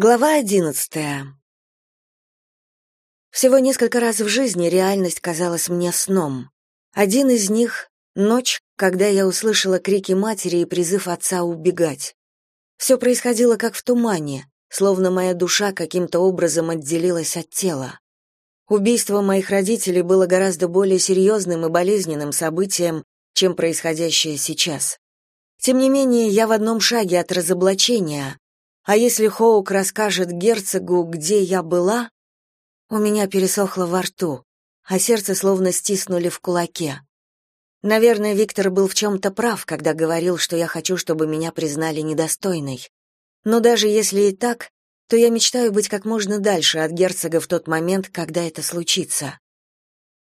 Глава одиннадцатая. Всего несколько раз в жизни реальность казалась мне сном. Один из них — ночь, когда я услышала крики матери и призыв отца убегать. Все происходило как в тумане, словно моя душа каким-то образом отделилась от тела. Убийство моих родителей было гораздо более серьезным и болезненным событием, чем происходящее сейчас. Тем не менее, я в одном шаге от разоблачения, а если Хоук расскажет герцогу, где я была, у меня пересохло во рту, а сердце словно стиснули в кулаке. Наверное, Виктор был в чем-то прав, когда говорил, что я хочу, чтобы меня признали недостойной. Но даже если и так, то я мечтаю быть как можно дальше от герцога в тот момент, когда это случится.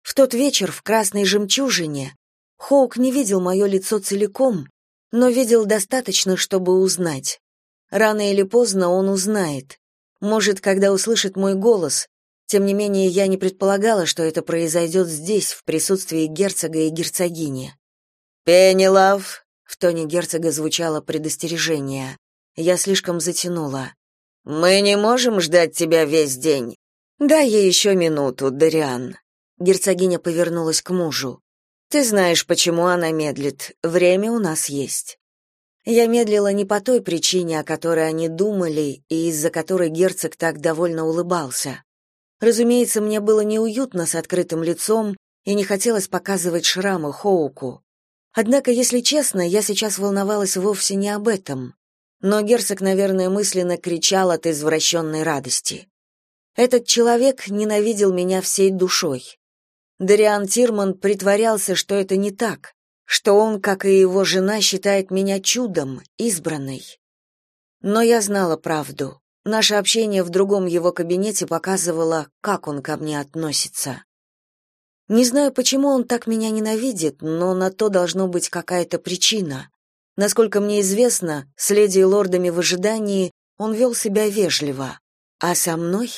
В тот вечер в красной жемчужине Хоук не видел мое лицо целиком, но видел достаточно, чтобы узнать. Рано или поздно он узнает. Может, когда услышит мой голос. Тем не менее, я не предполагала, что это произойдет здесь, в присутствии герцога и герцогини. «Пенелав!» — в тоне герцога звучало предостережение. Я слишком затянула. «Мы не можем ждать тебя весь день. Дай ей еще минуту, Дариан». Герцогиня повернулась к мужу. «Ты знаешь, почему она медлит. Время у нас есть». Я медлила не по той причине, о которой они думали, и из-за которой герцог так довольно улыбался. Разумеется, мне было неуютно с открытым лицом, и не хотелось показывать шрамы Хоуку. Однако, если честно, я сейчас волновалась вовсе не об этом. Но герцог, наверное, мысленно кричал от извращенной радости. Этот человек ненавидел меня всей душой. Дариан Тирман притворялся, что это не так, что он, как и его жена, считает меня чудом, избранной. Но я знала правду. Наше общение в другом его кабинете показывало, как он ко мне относится. Не знаю, почему он так меня ненавидит, но на то должно быть какая-то причина. Насколько мне известно, с леди и лордами в ожидании он вел себя вежливо. А со мной?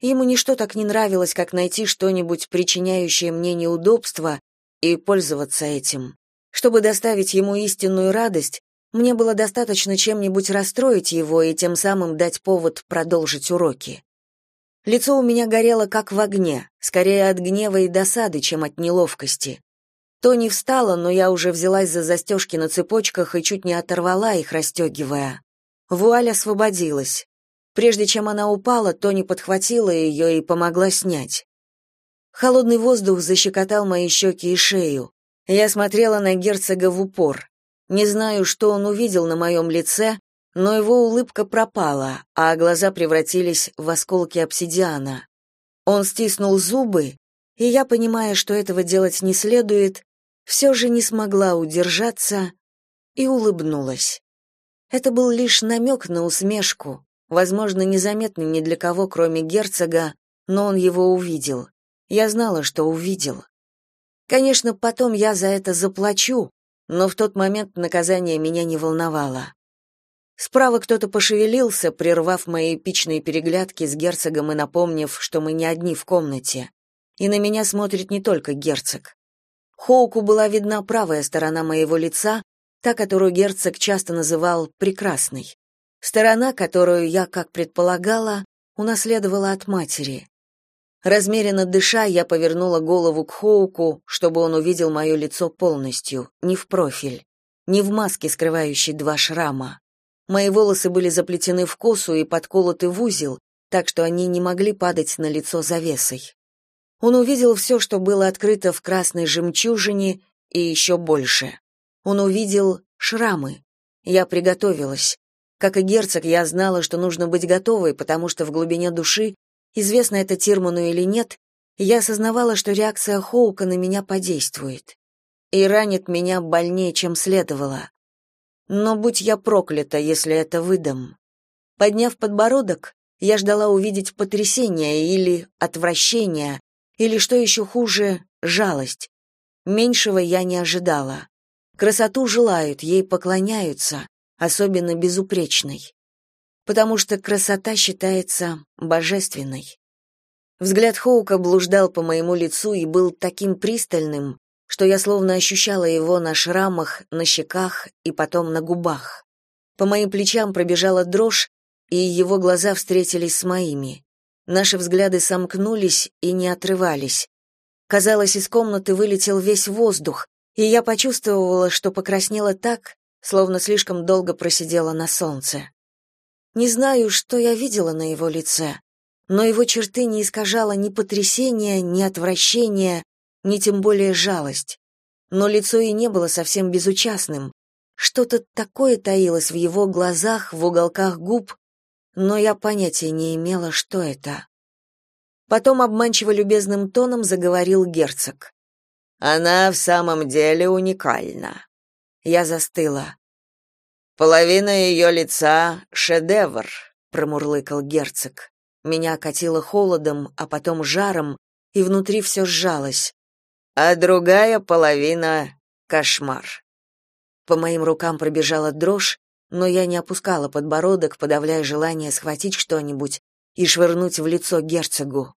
Ему ничто так не нравилось, как найти что-нибудь, причиняющее мне неудобства, и пользоваться этим. Чтобы доставить ему истинную радость, мне было достаточно чем-нибудь расстроить его и тем самым дать повод продолжить уроки. Лицо у меня горело как в огне, скорее от гнева и досады, чем от неловкости. Тони встала, но я уже взялась за застежки на цепочках и чуть не оторвала их, расстегивая. Вуаль освободилась. Прежде чем она упала, Тони подхватила ее и помогла снять. Холодный воздух защекотал мои щеки и шею. Я смотрела на герцога в упор. Не знаю, что он увидел на моем лице, но его улыбка пропала, а глаза превратились в осколки обсидиана. Он стиснул зубы, и я, понимая, что этого делать не следует, все же не смогла удержаться и улыбнулась. Это был лишь намек на усмешку, возможно, незаметный ни для кого, кроме герцога, но он его увидел. Я знала, что увидел. Конечно, потом я за это заплачу, но в тот момент наказание меня не волновало. Справа кто-то пошевелился, прервав мои эпичные переглядки с герцогом и напомнив, что мы не одни в комнате. И на меня смотрит не только герцог. Хоуку была видна правая сторона моего лица, та, которую герцог часто называл «прекрасной». Сторона, которую я, как предполагала, унаследовала от матери. Размеренно дыша, я повернула голову к Хоуку, чтобы он увидел мое лицо полностью, не в профиль, не в маске, скрывающей два шрама. Мои волосы были заплетены в косу и подколоты в узел, так что они не могли падать на лицо завесой. Он увидел все, что было открыто в красной жемчужине, и еще больше. Он увидел шрамы. Я приготовилась. Как и герцог, я знала, что нужно быть готовой, потому что в глубине души Известно это Тирману или нет, я осознавала, что реакция Хоука на меня подействует и ранит меня больнее, чем следовало. Но будь я проклята, если это выдам. Подняв подбородок, я ждала увидеть потрясение или отвращение, или, что еще хуже, жалость. Меньшего я не ожидала. Красоту желают, ей поклоняются, особенно безупречной потому что красота считается божественной. Взгляд Хоука блуждал по моему лицу и был таким пристальным, что я словно ощущала его на шрамах, на щеках и потом на губах. По моим плечам пробежала дрожь, и его глаза встретились с моими. Наши взгляды сомкнулись и не отрывались. Казалось, из комнаты вылетел весь воздух, и я почувствовала, что покраснела так, словно слишком долго просидела на солнце. Не знаю, что я видела на его лице, но его черты не искажало ни потрясения, ни отвращения, ни тем более жалость. Но лицо и не было совсем безучастным. Что-то такое таилось в его глазах, в уголках губ, но я понятия не имела, что это. Потом обманчиво любезным тоном заговорил герцог. Она в самом деле уникальна. Я застыла. Половина ее лица — шедевр, промурлыкал герцог. Меня окатило холодом, а потом жаром, и внутри все сжалось. А другая половина — кошмар. По моим рукам пробежала дрожь, но я не опускала подбородок, подавляя желание схватить что-нибудь и швырнуть в лицо герцогу.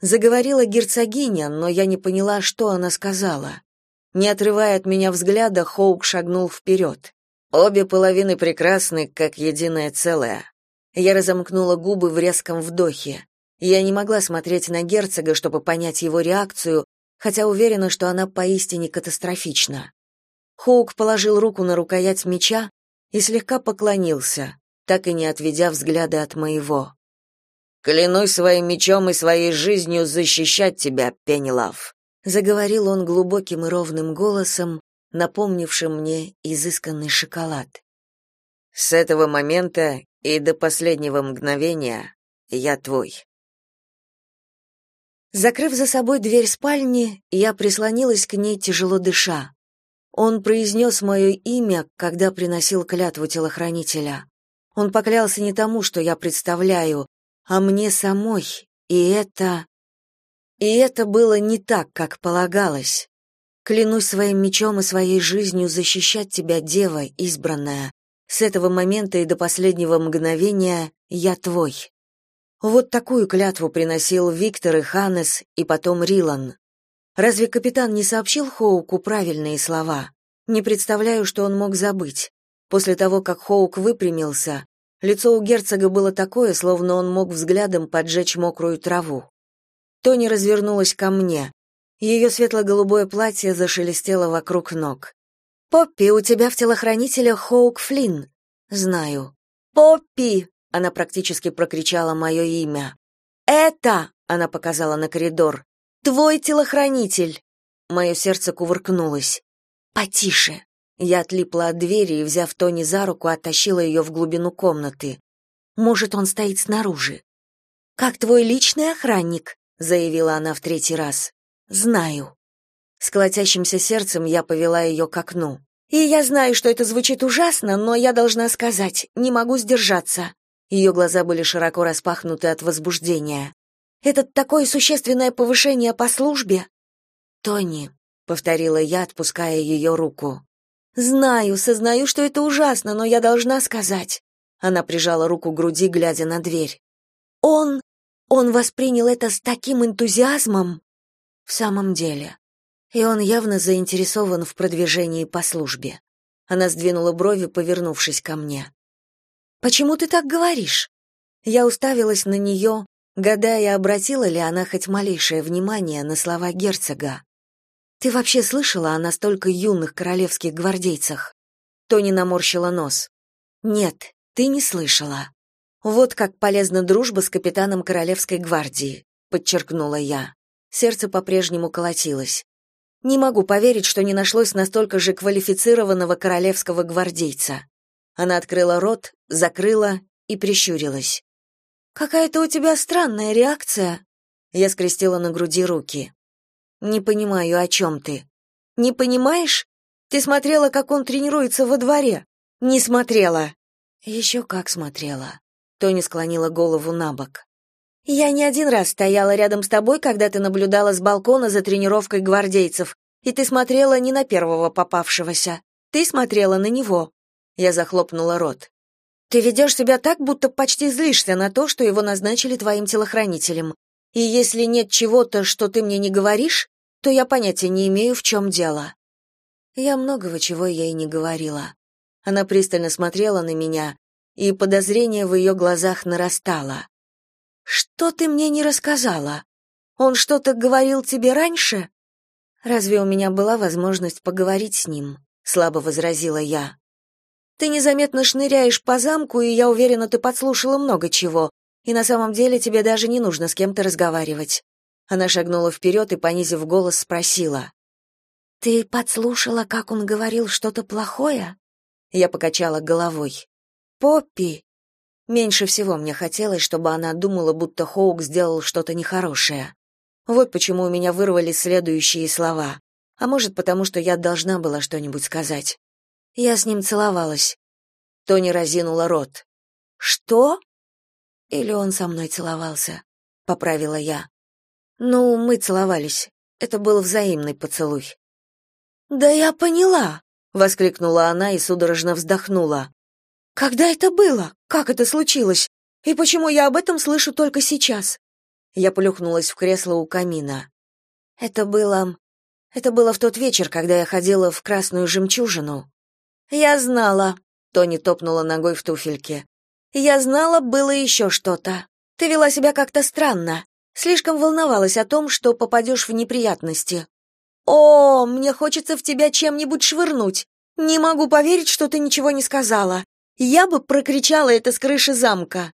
Заговорила герцогиня, но я не поняла, что она сказала. Не отрывая от меня взгляда, Хоук шагнул вперед. Обе половины прекрасны, как единое целое. Я разомкнула губы в резком вдохе. Я не могла смотреть на герцога, чтобы понять его реакцию, хотя уверена, что она поистине катастрофична. Хоук положил руку на рукоять меча и слегка поклонился, так и не отведя взгляда от моего. «Клянусь своим мечом и своей жизнью защищать тебя, Пеннилав», заговорил он глубоким и ровным голосом, напомнившим мне изысканный шоколад. С этого момента и до последнего мгновения я твой. Закрыв за собой дверь спальни, я прислонилась к ней, тяжело дыша. Он произнес мое имя, когда приносил клятву телохранителя. Он поклялся не тому, что я представляю, а мне самой, и это... И это было не так, как полагалось. Клянусь своим мечом и своей жизнью защищать тебя, дева избранная. С этого момента и до последнего мгновения я твой. Вот такую клятву приносил Виктор и Ханнес, и потом Рилан. Разве капитан не сообщил Хоуку правильные слова? Не представляю, что он мог забыть. После того, как Хоук выпрямился, лицо у герцога было такое, словно он мог взглядом поджечь мокрую траву. Тони развернулась ко мне. Ее светло-голубое платье зашелестело вокруг ног. «Поппи, у тебя в телохранителях Хоук Флинн». «Знаю». «Поппи!» — она практически прокричала мое имя. «Это!» — она показала на коридор. «Твой телохранитель!» Мое сердце кувыркнулось. «Потише!» Я отлипла от двери и, взяв Тони за руку, оттащила ее в глубину комнаты. «Может, он стоит снаружи?» «Как твой личный охранник», — заявила она в третий раз. Знаю. С колотящимся сердцем я повела ее к окну. И я знаю, что это звучит ужасно, но я должна сказать, не могу сдержаться. Ее глаза были широко распахнуты от возбуждения. Это такое существенное повышение по службе. Тони, повторила я, отпуская ее руку. Знаю, сознаю, что это ужасно, но я должна сказать. Она прижала руку к груди, глядя на дверь. Он он воспринял это с таким энтузиазмом. В самом деле. И он явно заинтересован в продвижении по службе. Она сдвинула брови, повернувшись ко мне. «Почему ты так говоришь?» Я уставилась на нее, гадая, обратила ли она хоть малейшее внимание на слова герцога. «Ты вообще слышала о настолько юных королевских гвардейцах?» Тони наморщила нос. «Нет, ты не слышала. Вот как полезна дружба с капитаном Королевской гвардии», — подчеркнула я. Сердце по-прежнему колотилось. Не могу поверить, что не нашлось настолько же квалифицированного королевского гвардейца. Она открыла рот, закрыла и прищурилась. Какая-то у тебя странная реакция. Я скрестила на груди руки. Не понимаю, о чем ты. Не понимаешь? Ты смотрела, как он тренируется во дворе? Не смотрела. «Еще как смотрела. Тони склонила голову на бок. Я не один раз стояла рядом с тобой, когда ты наблюдала с балкона за тренировкой гвардейцев, и ты смотрела не на первого попавшегося. Ты смотрела на него. Я захлопнула рот. Ты ведешь себя так, будто почти злишься на то, что его назначили твоим телохранителем. И если нет чего-то, что ты мне не говоришь, то я понятия не имею, в чем дело. Я многого чего ей не говорила. Она пристально смотрела на меня, и подозрение в ее глазах нарастало. «Что ты мне не рассказала? Он что-то говорил тебе раньше?» «Разве у меня была возможность поговорить с ним?» — слабо возразила я. «Ты незаметно шныряешь по замку, и я уверена, ты подслушала много чего, и на самом деле тебе даже не нужно с кем-то разговаривать». Она шагнула вперед и, понизив голос, спросила. «Ты подслушала, как он говорил что-то плохое?» Я покачала головой. «Поппи!» Меньше всего мне хотелось, чтобы она думала, будто Хоук сделал что-то нехорошее. Вот почему у меня вырвались следующие слова. А может, потому что я должна была что-нибудь сказать. Я с ним целовалась. Тони разинула рот. «Что?» «Или он со мной целовался?» — поправила я. «Ну, мы целовались. Это был взаимный поцелуй». «Да я поняла!» — воскликнула она и судорожно вздохнула. Когда это было? Как это случилось? И почему я об этом слышу только сейчас? Я плюхнулась в кресло у камина. Это было это было в тот вечер, когда я ходила в Красную жемчужину. Я знала, Тони топнула ногой в туфельке. Я знала, было еще что-то. Ты вела себя как-то странно. Слишком волновалась о том, что попадешь в неприятности. О, мне хочется в тебя чем-нибудь швырнуть. Не могу поверить, что ты ничего не сказала. Я бы прокричала это с крыши замка.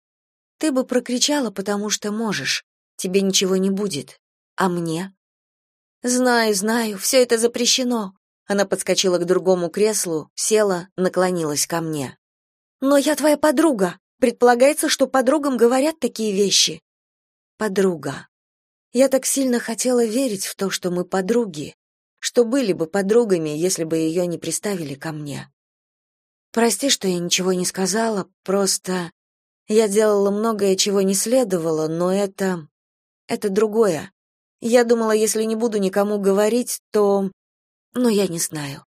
Ты бы прокричала, потому что можешь. Тебе ничего не будет. А мне? Знаю, знаю, все это запрещено. Она подскочила к другому креслу, села, наклонилась ко мне. Но я твоя подруга. Предполагается, что подругам говорят такие вещи. Подруга. Я так сильно хотела верить в то, что мы подруги, что были бы подругами, если бы ее не приставили ко мне. Прости, что я ничего не сказала, просто я делала многое, чего не следовало, но это это другое. Я думала, если не буду никому говорить, то но я не знаю.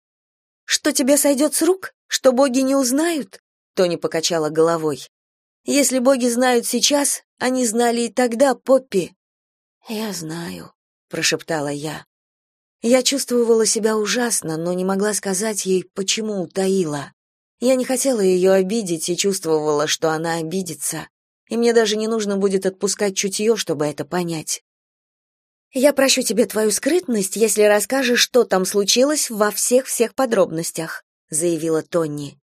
Что тебе сойдет с рук? Что боги не узнают? Тони покачала головой. Если боги знают сейчас, они знали и тогда, Поппи. Я знаю, прошептала я. Я чувствовала себя ужасно, но не могла сказать ей, почему утаила. Я не хотела ее обидеть и чувствовала, что она обидится, и мне даже не нужно будет отпускать чутье, чтобы это понять. Я прощу тебе твою скрытность, если расскажешь, что там случилось во всех-всех подробностях, заявила Тонни.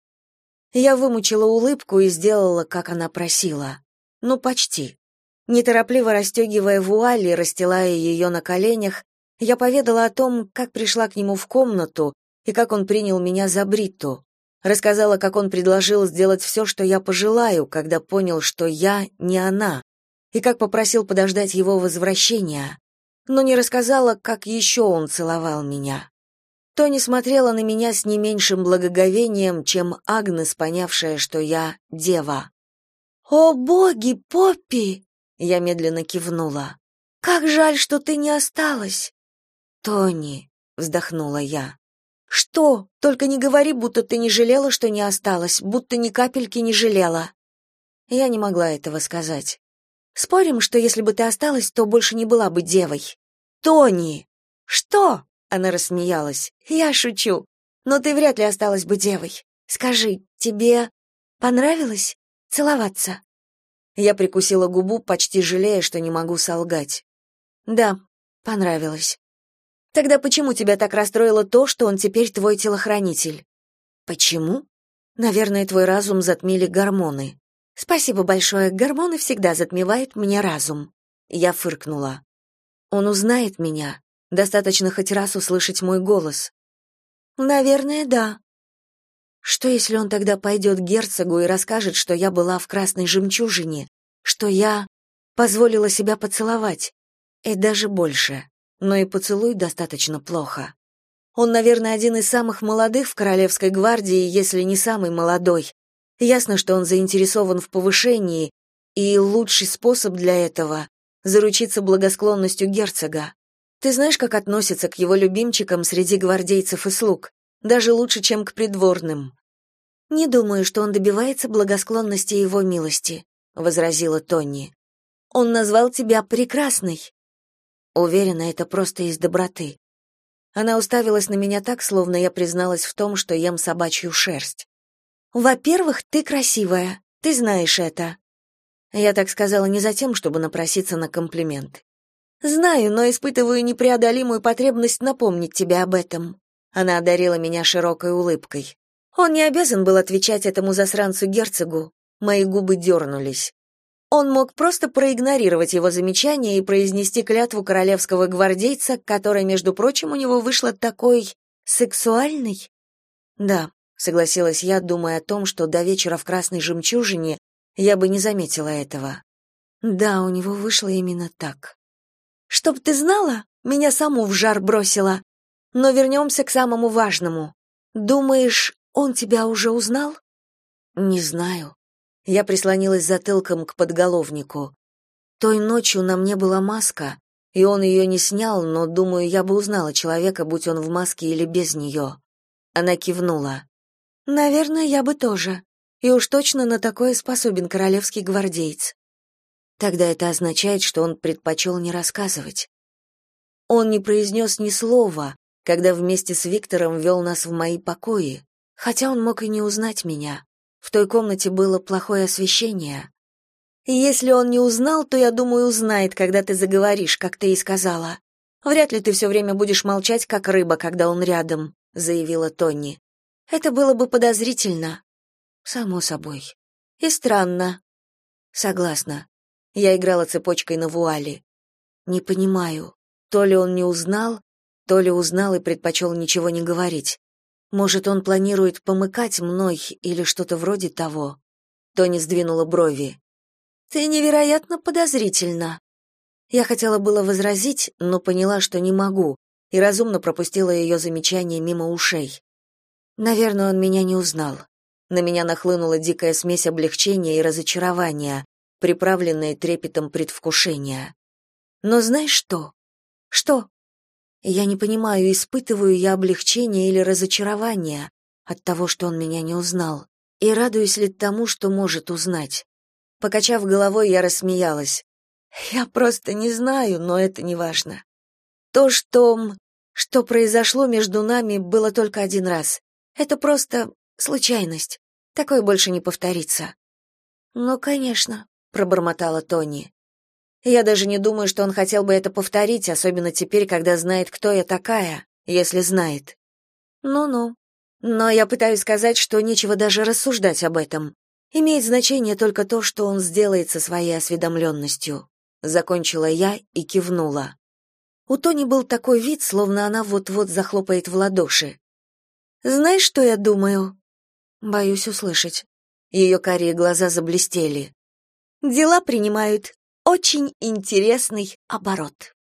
Я вымучила улыбку и сделала, как она просила. Ну, почти. Неторопливо расстегивая вуаль и расстилая ее на коленях, я поведала о том, как пришла к нему в комнату и как он принял меня за Бритту. Рассказала, как он предложил сделать все, что я пожелаю, когда понял, что я не она, и как попросил подождать его возвращения, но не рассказала, как еще он целовал меня. Тони смотрела на меня с не меньшим благоговением, чем Агнес, понявшая, что я дева. «О, боги, Поппи!» — я медленно кивнула. «Как жаль, что ты не осталась!» «Тони!» — вздохнула я. Что? Только не говори, будто ты не жалела, что не осталась, будто ни капельки не жалела. Я не могла этого сказать. Спорим, что если бы ты осталась, то больше не была бы девой. Тони. Что? Она рассмеялась. Я шучу. Но ты вряд ли осталась бы девой. Скажи, тебе понравилось целоваться? Я прикусила губу, почти жалея, что не могу солгать. Да, понравилось. Тогда почему тебя так расстроило то, что он теперь твой телохранитель? Почему? Наверное, твой разум затмили гормоны. Спасибо большое, гормоны всегда затмевают мне разум. Я фыркнула. Он узнает меня. Достаточно хоть раз услышать мой голос. Наверное, да. Что если он тогда пойдет к герцогу и расскажет, что я была в красной жемчужине, что я позволила себя поцеловать, и даже больше но и поцелуй достаточно плохо. Он, наверное, один из самых молодых в королевской гвардии, если не самый молодой. Ясно, что он заинтересован в повышении, и лучший способ для этого заручиться благосклонностью герцога. Ты знаешь, как относятся к его любимчикам среди гвардейцев и слуг, даже лучше, чем к придворным. Не думаю, что он добивается благосклонности его милости, возразила Тонни. Он назвал тебя прекрасной. Уверена, это просто из доброты. Она уставилась на меня так, словно я призналась в том, что ем собачью шерсть. Во-первых, ты красивая. Ты знаешь это. Я так сказала не за тем, чтобы напроситься на комплимент. Знаю, но испытываю непреодолимую потребность напомнить тебе об этом. Она одарила меня широкой улыбкой. Он не обязан был отвечать этому засранцу-герцогу. Мои губы дернулись. Он мог просто проигнорировать его замечание и произнести клятву королевского гвардейца, которая, между прочим, у него вышла такой сексуальной. Да, согласилась я, думая о том, что до вечера в красной жемчужине я бы не заметила этого. Да, у него вышло именно так. Чтоб ты знала, меня саму в жар бросило. Но вернемся к самому важному. Думаешь, он тебя уже узнал? Не знаю. Я прислонилась затылком к подголовнику. Той ночью на мне была маска, и он ее не снял, но, думаю, я бы узнала человека, будь он в маске или без нее. Она кивнула. Наверное, я бы тоже. И уж точно на такое способен королевский гвардеец. Тогда это означает, что он предпочел не рассказывать. Он не произнес ни слова, когда вместе с Виктором вел нас в мои покои, хотя он мог и не узнать меня. В той комнате было плохое освещение. Если он не узнал, то, я думаю, узнает, когда ты заговоришь, как ты и сказала. Вряд ли ты все время будешь молчать, как рыба, когда он рядом, заявила Тони. Это было бы подозрительно. Само собой. И странно. Согласна. Я играла цепочкой на вуале. Не понимаю, то ли он не узнал, то ли узнал и предпочел ничего не говорить. Может, он планирует помыкать мной или что-то вроде того. Тони сдвинула брови. Ты невероятно подозрительна. Я хотела было возразить, но поняла, что не могу, и разумно пропустила ее замечание мимо ушей. Наверное, он меня не узнал. На меня нахлынула дикая смесь облегчения и разочарования, приправленная трепетом предвкушения. Но знаешь что? Что? Я не понимаю, испытываю я облегчение или разочарование от того, что он меня не узнал, и радуюсь ли тому, что может узнать. Покачав головой, я рассмеялась. Я просто не знаю, но это не важно. То, что что произошло между нами, было только один раз. Это просто случайность. Такое больше не повторится. Ну, конечно, пробормотала Тони. Я даже не думаю, что он хотел бы это повторить, особенно теперь, когда знает, кто я такая, если знает. Ну-ну. Но я пытаюсь сказать, что нечего даже рассуждать об этом. Имеет значение только то, что он сделает со своей осведомленностью. Закончила я и кивнула. У Тони был такой вид, словно она вот-вот захлопает в ладоши. «Знаешь, что я думаю?» «Боюсь услышать». Ее карие глаза заблестели. «Дела принимают очень интересный оборот.